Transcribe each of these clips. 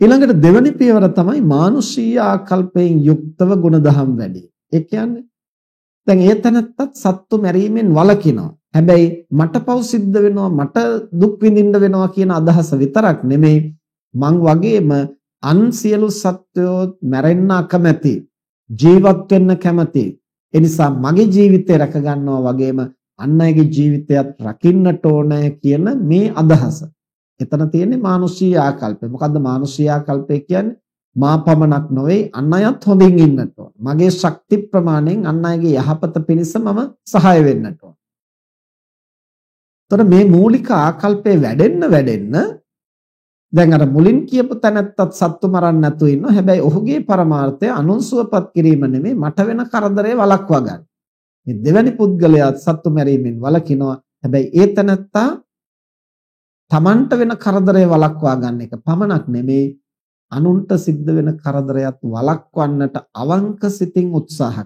ඊළඟට දෙවැනි පියවර තමයි මානුෂීය ආකල්පයෙන් යුක්තව ගුණධම් වැඩි. ඒ කියන්නේ දැන් ඒ තැනත්තත් සත්තු මැරීමෙන් වළකිනවා. හැබැයි මට පව් සිද්ධ වෙනවා මට දුක් විඳින්න වෙනවා කියන අදහස විතරක් නෙමෙයි මං වගේම අන් සියලු සත්වයෝ මැරෙන්න අකමැති ජීවත් වෙන්න කැමති ඒ නිසා මගේ ජීවිතය රැක ගන්නවා වගේම අන් අයගේ ජීවිතයත් රකින්නට ඕනෑ කියන මේ අදහස. එතන තියෙන්නේ මානුෂීය ආකල්පය. මොකද්ද මානුෂීය ආකල්පය කියන්නේ? මා පමණක් නොවේ අන් අයත් හොඳින් ඉන්නට ඕන. මගේ ශක්ති ප්‍රමාණයෙන් අන් අයගේ යහපත පිණිස මම සහාය වෙන්නට ඕන. එතකොට මේ මූලික ආකල්පේ වැඩෙන්න වැඩෙන්න දැන් අර මුලින් කියපු තැනත්තත් සත්තු මරන්න නැතුව ඉන්නවා. හැබැයි ඔහුගේ පරමාර්ථය අනුන්සුවපත් කිරීම නෙමෙයි මට වෙන කරදරේ වළක්වා ගන්න. මේ දෙවැනි පුද්ගලයා සත්තු මැරීමෙන් වළකිනවා. හැබැයි ඒ තැනත්තා Tamanට වෙන කරදරේ වළක්වා ගන්න එක පමණක් නෙමෙයි අනුන්ට සිද්ධ වෙන කරදරයත් වළක්වන්නට අවංක සිතින් උත්සාහ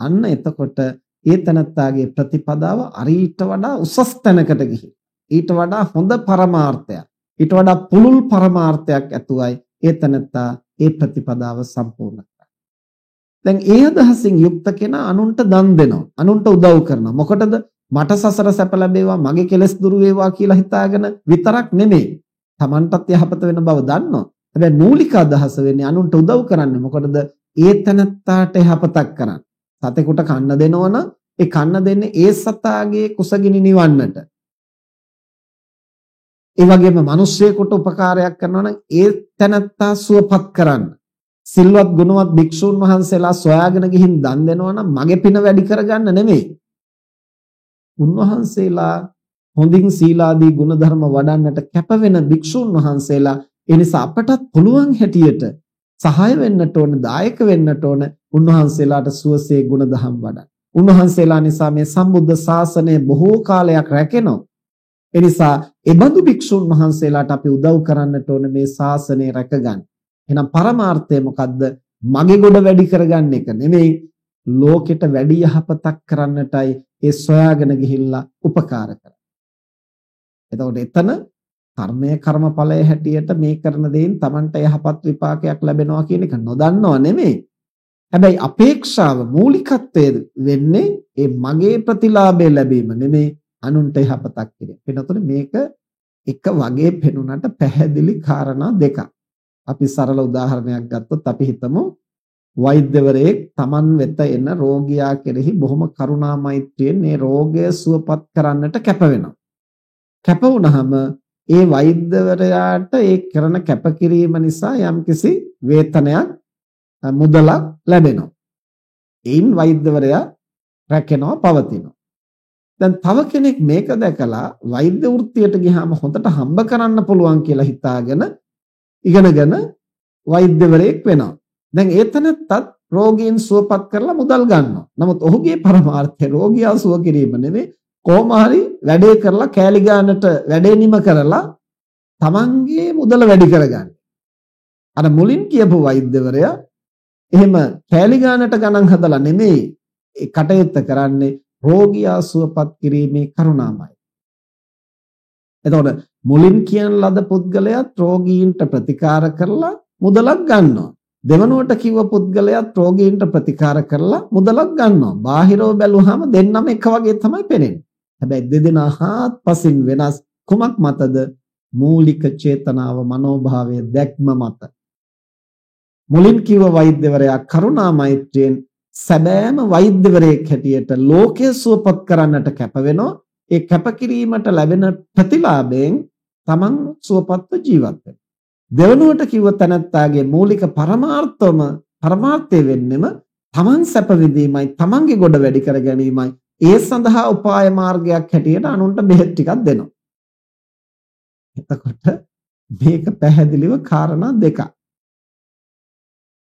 අන්න එතකොට ඒ තනත්තාගේ ප්‍රතිපදාව අරීට වඩා උසස් තැනකට ගිහින් ඊට වඩා හොඳ පරමාර්ථයක් ඊට වඩා පුළුල් පරමාර්ථයක් ඇතුවයි ඒ තනත්තා ඒ ප්‍රතිපදාව සම්පූර්ණ කරන්නේ. දැන් ඒ අදහසින් යුක්ත කෙනා අනුන්ට දන් දෙනවා. අනුන්ට උදව් කරනවා. මොකටද? මට සසර සැප ලැබේවා, මගේ කෙලෙස් දුරු වේවා කියලා හිතාගෙන විතරක් නෙමෙයි. Tamanටත් යහපත වෙන බව දන්නවා. හැබැයි මූලික අදහස වෙන්නේ අනුන්ට උදව් කරන්නේ. මොකටද? ඒ තනත්තාට යහපතක් කරන්න. සතෙකුට කන්න දෙනවනම් ඒ කන්න දෙන්නේ ඒ සතාගේ කුසගිනි නිවන්නට. ඒ වගේම මිනිස්සෙකුට උපකාරයක් කරනවා නම් ඒ තැනත්තා සුවපත් කරන්න. සිල්වත් ගුණවත් භික්ෂුන් වහන්සේලා සොයාගෙන ගිහින් දන් දෙනවා නම් මගේ පින වැඩි කරගන්න නෙමෙයි. උන්වහන්සේලා හොඳින් සීලාදී ගුණධර්ම වඩන්නට කැපවෙන භික්ෂුන් වහන්සේලා ඒ නිසා අපටත් පුළුවන් හැටියට සහාය වෙන්නට ඕන, දායක වෙන්නට ඕන උන්වහන්සේලාට සුවසේ ගුණධම් වඩන්න. උන්වහන්සේලා නිසා මේ සම්බුද්ධ ශාසනය බොහෝ කාලයක් රැකෙනවා. එනිසා එබඳු භික්ෂුන් වහන්සේලාට අපි උදව් කරන්නට ඕන මේ ශාසනය රැකගන්න. එහෙනම් පරමාර්ථය මොකද්ද? මගේ ගොඩ වැඩි කරගන්න එක නෙමෙයි ලෝකෙට වැඩි යහපතක් කරන්නටයි ඒ සොයාගෙන ගිහිල්ලා උපකාර කරන්නේ. එතකොට එතන කර්මය කර්මඵලය හැටියට මේ කරන දේෙන් Tamanට යහපත් විපාකයක් ලැබෙනවා කියන එක නොදන්නව නෙමෙයි. හැබැයි අපේක්ෂාව මූලිකත්වයේ වෙන්නේ ඒ මගේ ප්‍රතිලාභය ලැබීම නෙමෙයි අනුන්ට යහපතක් කිරීම. එනතොට මේක එක වගේ පෙනුනට පැහැදිලි කාරණා දෙකක්. අපි සරල උදාහරණයක් ගත්තොත් අපි හිතමු වෛද්‍යවරයෙක් Taman වෙත එන රෝගියා කෙරෙහි බොහොම කරුණා මෛත්‍රියෙන් මේ රෝගය සුවපත් කරන්නට කැප වෙනවා. කැප වුණාම ඒ වෛද්‍යවරයාට ඒ කරන කැපකිරීම නිසා යම්කිසි වේතනයක් මුදලක් ලැබෙනවා. ඒන් වෛද්‍යවරයා රැකෙනවා පවතිනවා. දැන් තව කෙනෙක් මේක දැකලා වෛද්‍ය වෘත්තියට ගියාම හොඳට හම්බ කරන්න පුළුවන් කියලා හිතාගෙන ඉගෙනගෙන වෛද්‍යවරයෙක් වෙනවා. දැන් ඒතනත්තත් රෝගීන් සුවපත් කරලා මුදල් ගන්නවා. නමුත් ඔහුගේ පරමාර්ථය රෝගියා සුව කිරීම නෙමෙයි කොහොම හරි වැඩේ කරලා කෑලි ගන්නට වැඩේ නිම කරලා තමන්ගේ මුදල වැඩි කරගන්න. අර මුලින් කියපු වෛද්‍යවරයා එහෙම කෑලි ගන්නට ගණන් හදලා නෙමෙයි ඒ කටයුත්ත කරන්නේ රෝගියා සුවපත් කිරීමේ කරුණාමයි. එතකොට මුලින් කියන ලද පුද්ගලයාත් රෝගීන්ට ප්‍රතිකාර කරලා මුදලක් ගන්නවා. දෙවනුවට කිව්ව පුද්ගලයාත් රෝගීන්ට ප්‍රතිකාර කරලා මුදලක් ගන්නවා. බාහිරව බැලුවාම දෙන්නම එක වගේ තමයි පේන්නේ. හැබැයි දෙදෙනා හාත්පසින් වෙනස් කුමක් මතද? මූලික චේතනාව මනෝභාවය දැක්ම මත. මුලින් කිව්ව වෛද්‍යවරයා කරුණා මෛත්‍රියෙන් සැබෑම වෛද්‍යවරයෙක් හැටියට ලෝකය සුවපත් කරන්නට කැප වෙනවා. ඒ කැපකිරීමට ලැබෙන ප්‍රතිලාභයෙන් තමන් සුවපත්ව ජීවත් වෙනවා. දෙවනුවට කිව්ව තැනත්තාගේ මූලික පරමාර්ථම පරමාර්ථය වෙන්නෙම තමන් සැප විඳීමයි තමන්ගේ ගොඩ වැඩි කර ගැනීමයි ඒ සඳහා උපාය මාර්ගයක් හැටියට අනුන්ට බෙහෙත් ටිකක් දෙනවා. එතකොට මේක පැහැදිලිව කාරණා දෙකක්.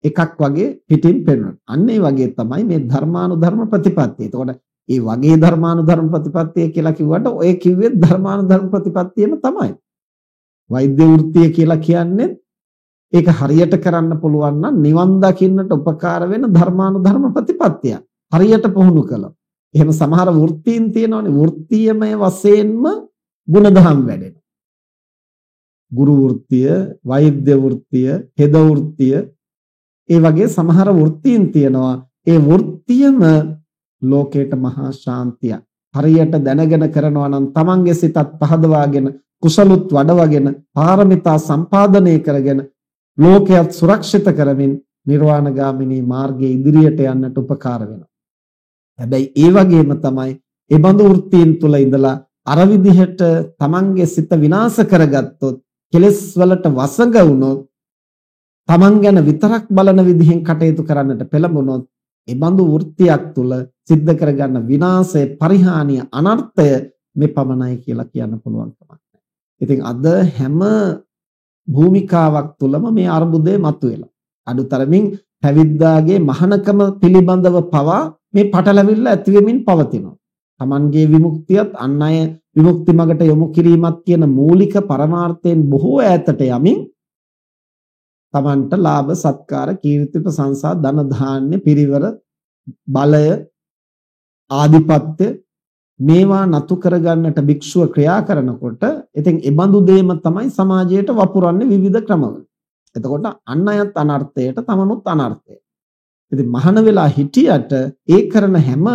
එකක් වගේ පිටින් පෙන්වනවා. අන්න ඒ වගේ තමයි මේ ධර්මානුධර්ම ප්‍රතිපත්තිය. එතකොට ඒ වගේ ධර්මානුධර්ම ප්‍රතිපත්තිය කියලා කිව්වට ඔය කිව්වේ ධර්මානුධර්ම ප්‍රතිපත්තියම තමයි. වෛද්‍ය වෘත්තිය කියලා කියන්නේ ඒක හරියට කරන්න පුළුවන් නම් නිවන් දකින්නට උපකාර වෙන ධර්මානුධර්ම ප්‍රතිපත්තිය. හරියට පුහුණු කළා. එහෙම සමහර වෘත්තීන් තියෙනවානේ වෘත්තීයමය වශයෙන්ම ಗುಣධම් වැඩෙනවා. ගුරු වෘත්තිය, වෛද්‍ය වෘත්තිය, හෙද වෘත්තිය, ඒ වගේ සමහර වෘත්තීන් තියෙනවා. ඒ වෘත්තියම ලෝකයට මහා ශාන්තියක්. හරියට දැනගෙන කරනවා නම් තමන්ගේ සිතත් පහදවාගෙන කුසලුත් වඩවගෙන පාරමිතා සම්පාදනය කරගෙන ලෝකයක් සුරක්ෂිත කරමින් නිර්වාණගාමිනී මාර්ගයේ ඉදිරියට යන්නට උපකාර වෙනවා. හැබැයි ඒ වගේම තමයි ඒ බඳු වෘත්තීන් තුල ඉඳලා අර විදිහට තමන්ගේ සිත විනාශ කරගත්තොත් කෙලෙස් වලට වසඟ වුණොත් තමන් ගැන විතරක් බලන විදිහෙන් කටයුතු කරන්නට පෙළඹුණොත් ඒ බඳු වෘත්තියක් තුල සිද්ධ කරගන්න විනාශය පරිහානිය අනර්ථය මේ පමණයි කියලා කියන්න පුළුවන් කමක් ඉතින් අද හැම භූමිකාවක් තුලම මේ අර්බුදය මතුවෙලා. අඩුතරමින් පැවිද්දාගේ මහානකම පිළිබඳව පවා මේ පටලැවිල්ල ඇති වෙමින් පවතිනවා. Tamanගේ විමුක්තියත් අන් අය විමුක්ති මගට යොමු කිරීමත් කියන මූලික පරමාර්ථයෙන් බොහෝ ඈතට යමින් Tamanට ලාභ සත්කාර කීර්ති ප්‍රශංසා ධන ධාන්‍ය පිරිවර බලය ආධිපත්‍ය මේවා නතු කරගන්නට භික්ෂුව ක්‍රියා කරනකොට ඉතින් ඒ බඳු දෙයම තමයි සමාජයට වපුරන්නේ විවිධ ක්‍රමවල. එතකොට අන් අයත් අනර්ථයට තමනුත් අනර්ථය. ඉතින් මහාන වෙලා හිටියට ඒ කරන හැම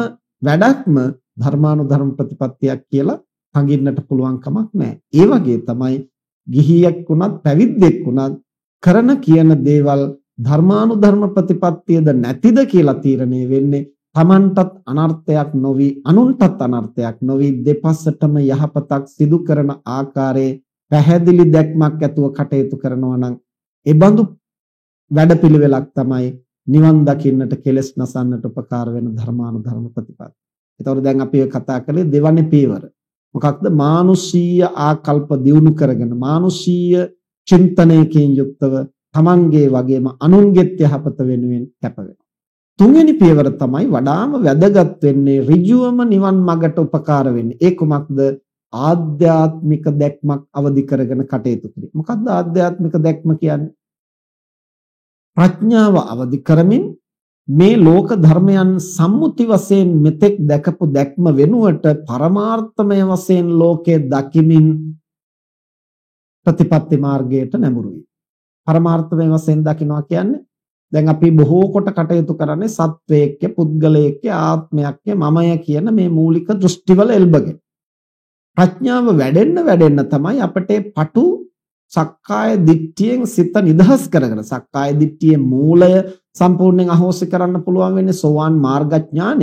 වැඩක්ම ධර්මානුධර්ම ප්‍රතිපත්තියක් කියලා හඟින්නට පුළුවන් කමක් නැහැ. ඒ වගේ තමයි ගිහියෙක් වුණත් පැවිද්දෙක් වුණත් කරන කියන දේවල් ධර්මානුධර්ම ප්‍රතිපත්තියද නැතිද කියලා තීරණය වෙන්නේ තමන්ටත් අනර්ථයක් නොවි අනුන්ටත් අනර්ථයක් නොවි දෙපස්සටම යහපතක් සිදු කරන ආකාරයේ පැහැදිලි දැක්මක් ඇතුව කටයුතු කරනවා නම් ඒ බඳු වැඩපිළිවෙලක් තමයි නිවන් දකින්නට කෙලස් නසන්නට උපකාර වෙන ධර්මානුධර්ම ප්‍රතිපද. ඒතකොට දැන් අපි කතා කළේ දෙවනේ පියවර. මොකක්ද? මානුෂීය ආකල්ප දියුණු කරගෙන මානුෂීය චින්තනයකින් යුක්තව තමන්ගේ වගේම අනුන්ගෙත් යහපත වෙනුවෙන් කැප වෙනවා. තුන්වෙනි පියවර තමයි වඩාම වැදගත් වෙන්නේ ඍජුවම නිවන් මගට උපකාර වෙන්නේ. ඒ කුමක්ද? ආධ්‍යාත්මික දැක්මක් අවදි කරගෙන කටයුතු කිරීම. මොකක්ද ආධ්‍යාත්මික දැක්ම කියන්නේ? ප්‍රඥාව අවදි කරමින් මේ ලෝක ධර්මයන් සම්මුති වශයෙන් මෙතෙක් දැකපු දැක්ම වෙනුවට පරමාර්ථමය වශයෙන් ලෝකේ දකිමින් ප්‍රතිපත්ති මාර්ගයට නැඹුරු වී. පරමාර්ථමය වශයෙන් දකිනවා කියන්නේ දැන් අපි බොහෝ කොට කටයුතු කරන්නේ සත්වයේක්ය පුද්ගලයෙක්ය ආත්මයක්ය මමය කියන මේ මූලික දෘෂ්ටිවල එල්බගෙන. ප්‍රඥාව වැඩෙන්න වැඩෙන්න තමයි අපට පටු සක්කාය දිට්ඨියෙන් සිත නිදහස් කරගෙන සක්කාය දිට්ඨියේ මූලය සම්පූර්ණයෙන් අහෝසි කරන්න පුළුවන් වෙන්නේ සෝවාන් මාර්ගඥානෙ